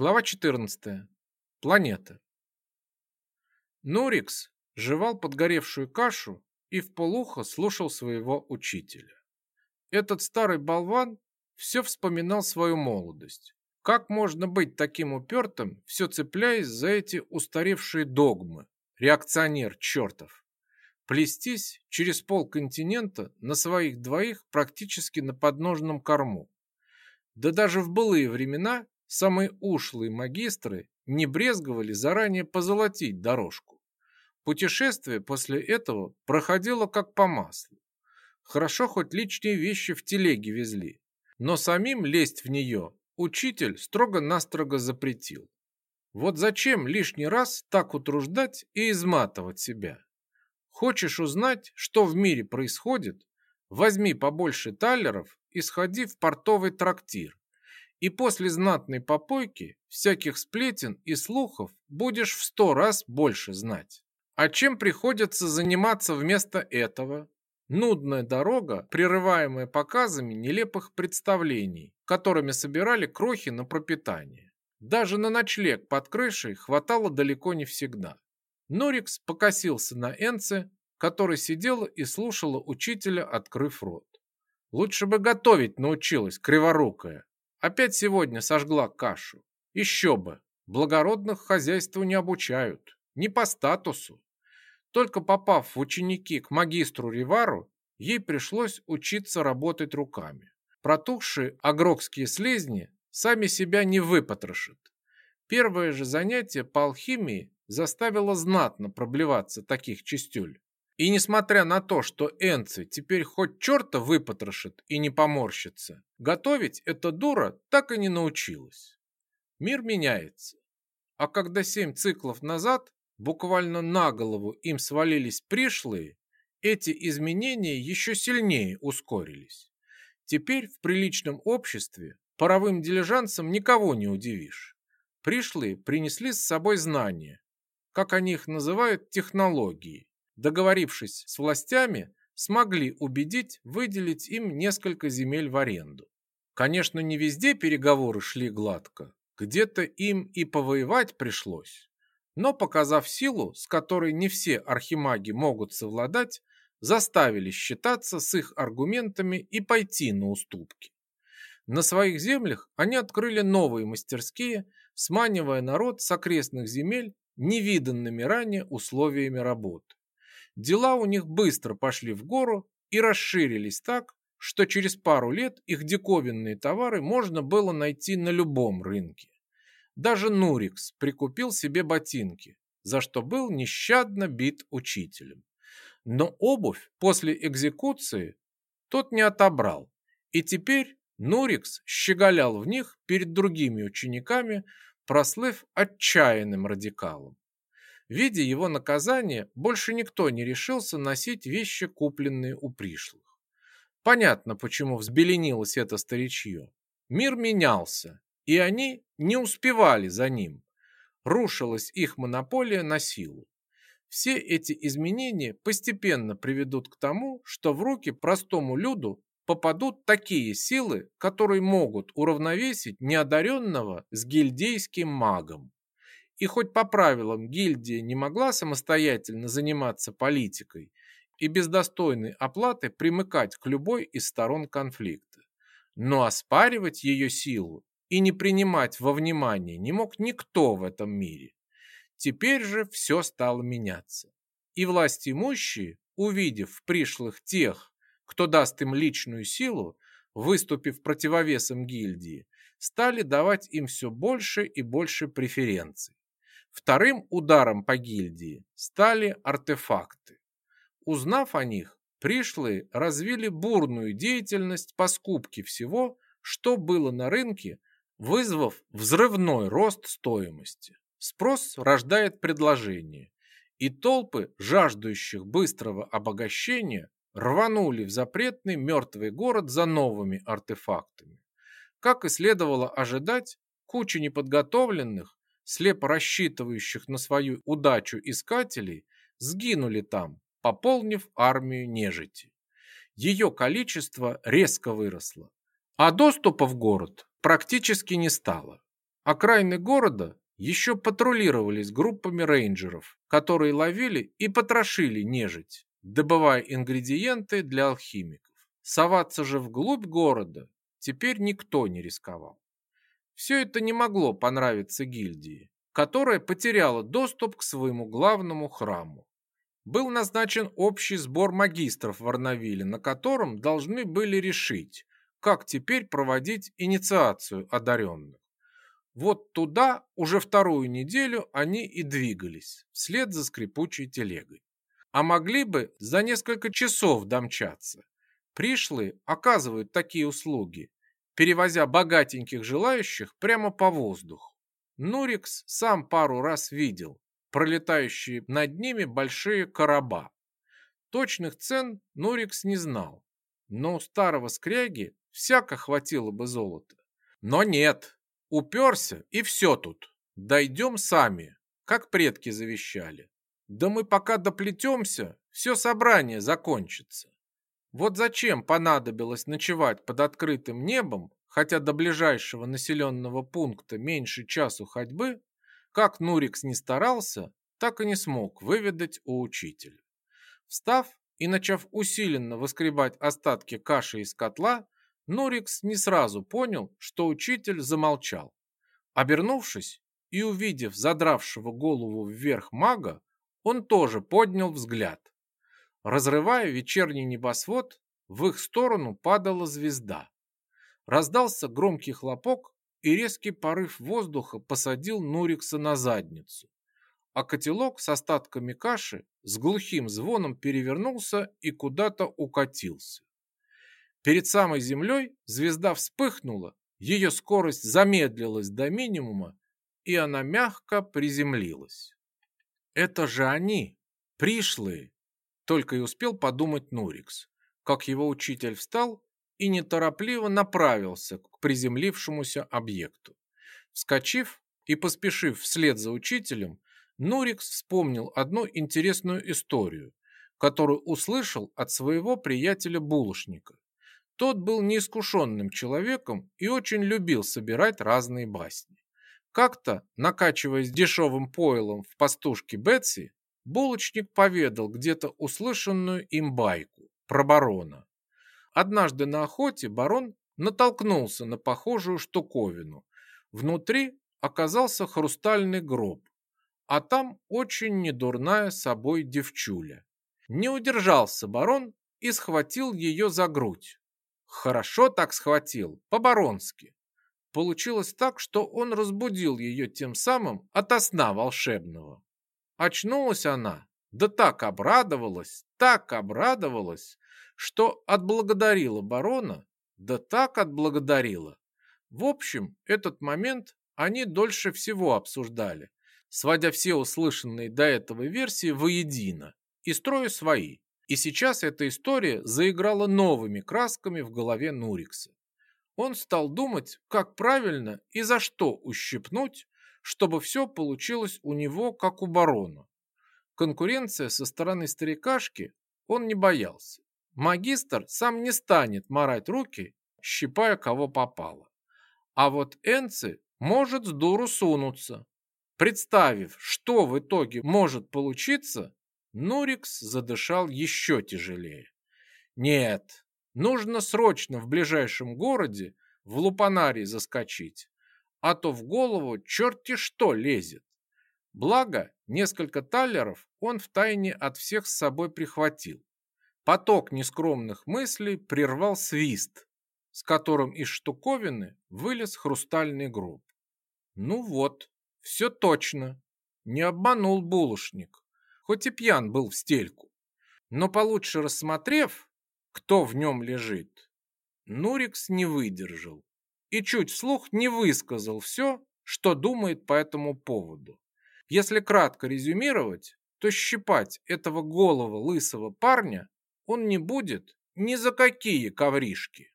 Глава 14. Планета. Нурикс жевал подгоревшую кашу и вполуха слушал своего учителя. Этот старый болван все вспоминал свою молодость. Как можно быть таким упертым, все цепляясь за эти устаревшие догмы? Реакционер чертов. Плестись через полконтинента на своих двоих практически на подножном корму. Да даже в былые времена самые ушлые магистры не брезговали заранее позолотить дорожку. Путешествие после этого проходило как по маслу. Хорошо хоть личные вещи в телеге везли, но самим лезть в нее учитель строго-настрого запретил. Вот зачем лишний раз так утруждать и изматывать себя? Хочешь узнать, что в мире происходит? Возьми побольше талеров и сходи в портовый трактир и после знатной попойки всяких сплетен и слухов будешь в сто раз больше знать. А чем приходится заниматься вместо этого? Нудная дорога, прерываемая показами нелепых представлений, которыми собирали крохи на пропитание. Даже на ночлег под крышей хватало далеко не всегда. Норикс покосился на Энце, который сидела и слушала учителя, открыв рот. Лучше бы готовить научилась, криворукая. Опять сегодня сожгла кашу. Еще бы, благородных хозяйству не обучают, не по статусу. Только попав в ученики к магистру Ривару, ей пришлось учиться работать руками. Протухшие агрокские слизни сами себя не выпотрошат. Первое же занятие по алхимии заставило знатно проблеваться таких чистюль. И несмотря на то, что Энци теперь хоть черта выпотрошит и не поморщится, готовить эта дура так и не научилась. Мир меняется. А когда семь циклов назад буквально на голову им свалились пришлые, эти изменения еще сильнее ускорились. Теперь в приличном обществе паровым дилижансом никого не удивишь. Пришлые принесли с собой знания, как они их называют, технологии, договорившись с властями, смогли убедить выделить им несколько земель в аренду. Конечно, не везде переговоры шли гладко, где-то им и повоевать пришлось. Но, показав силу, с которой не все архимаги могут совладать, заставили считаться с их аргументами и пойти на уступки. На своих землях они открыли новые мастерские, сманивая народ с окрестных земель невиданными ранее условиями работы. Дела у них быстро пошли в гору и расширились так, что через пару лет их диковинные товары можно было найти на любом рынке. Даже Нурикс прикупил себе ботинки, за что был нещадно бит учителем. Но обувь после экзекуции тот не отобрал, и теперь Нурикс щеголял в них перед другими учениками, прослыв отчаянным радикалом. Видя его наказание, больше никто не решился носить вещи, купленные у пришлых. Понятно, почему взбеленилось это старичье. Мир менялся, и они не успевали за ним. Рушилась их монополия на силу. Все эти изменения постепенно приведут к тому, что в руки простому люду попадут такие силы, которые могут уравновесить неодаренного с гильдейским магом. И хоть по правилам гильдия не могла самостоятельно заниматься политикой и без достойной оплаты примыкать к любой из сторон конфликта, но оспаривать ее силу и не принимать во внимание не мог никто в этом мире. Теперь же все стало меняться. И власть имущие, увидев в пришлых тех, кто даст им личную силу, выступив противовесом гильдии, стали давать им все больше и больше преференций. Вторым ударом по гильдии стали артефакты. Узнав о них, пришлые развили бурную деятельность по скупке всего, что было на рынке, вызвав взрывной рост стоимости. Спрос рождает предложение, и толпы, жаждущих быстрого обогащения, рванули в запретный мертвый город за новыми артефактами. Как и следовало ожидать, куча неподготовленных слепо рассчитывающих на свою удачу искателей, сгинули там, пополнив армию нежити. Ее количество резко выросло, а доступа в город практически не стало. Окраины города еще патрулировались группами рейнджеров, которые ловили и потрошили нежить, добывая ингредиенты для алхимиков. Соваться же вглубь города теперь никто не рисковал. Все это не могло понравиться гильдии, которая потеряла доступ к своему главному храму. Был назначен общий сбор магистров в Арнавиле, на котором должны были решить, как теперь проводить инициацию одаренных. Вот туда уже вторую неделю они и двигались, вслед за скрипучей телегой. А могли бы за несколько часов домчаться. Пришлые оказывают такие услуги, перевозя богатеньких желающих прямо по воздуху. Нурикс сам пару раз видел пролетающие над ними большие короба. Точных цен Нурикс не знал, но у старого скряги всяко хватило бы золота. Но нет, Уперся, и все тут. Дойдем сами, как предки завещали. Да мы пока доплетемся, все собрание закончится. Вот зачем понадобилось ночевать под открытым небом, хотя до ближайшего населенного пункта меньше часу ходьбы, как Нурикс не старался, так и не смог выведать у учителя. Встав и начав усиленно выскребать остатки каши из котла, Нурикс не сразу понял, что учитель замолчал. Обернувшись и увидев задравшего голову вверх мага, он тоже поднял взгляд. Разрывая вечерний небосвод, в их сторону падала звезда. Раздался громкий хлопок, и резкий порыв воздуха посадил Нурикса на задницу. А котелок с остатками каши с глухим звоном перевернулся и куда-то укатился. Перед самой землей звезда вспыхнула, ее скорость замедлилась до минимума, и она мягко приземлилась. «Это же они, пришлые!» Только и успел подумать Нурикс, как его учитель встал и неторопливо направился к приземлившемуся объекту. Вскочив и поспешив вслед за учителем, Нурикс вспомнил одну интересную историю, которую услышал от своего приятеля-булочника. Тот был неискушенным человеком и очень любил собирать разные басни. Как-то, накачиваясь дешевым пойлом в пастушке Бетси, булочник поведал где-то услышанную им байку про барона. Однажды на охоте барон натолкнулся на похожую штуковину. Внутри оказался хрустальный гроб, а там очень недурная собой девчуля. Не удержался барон и схватил ее за грудь. Хорошо так схватил, по-баронски. Получилось так, что он разбудил ее тем самым ото сна волшебного. Очнулась она, да так обрадовалась, так обрадовалась, что отблагодарила барона, да так отблагодарила. В общем, этот момент они дольше всего обсуждали, сводя все услышанные до этого версии воедино и строя свои. И сейчас эта история заиграла новыми красками в голове Нурикса. Он стал думать, как правильно и за что ущипнуть, чтобы все получилось у него, как у барона. Конкуренция со стороны старикашки он не боялся. Магистр сам не станет марать руки, щипая кого попало. А вот Энци может с дуру сунуться. Представив, что в итоге может получиться, Нурикс задышал еще тяжелее. Нет, нужно срочно в ближайшем городе в Лупанарий заскочить, а то в голову черти что лезет. Благо, несколько талеров он втайне от всех с собой прихватил. Поток нескромных мыслей прервал свист, с которым из штуковины вылез хрустальный гроб. Ну вот, все точно, не обманул булочник хоть и пьян был в стельку. Но получше рассмотрев, кто в нем лежит, Нурикс не выдержал и чуть вслух не высказал все, что думает по этому поводу. Если кратко резюмировать, то щипать этого голого лысого парня он не будет ни за какие ковришки.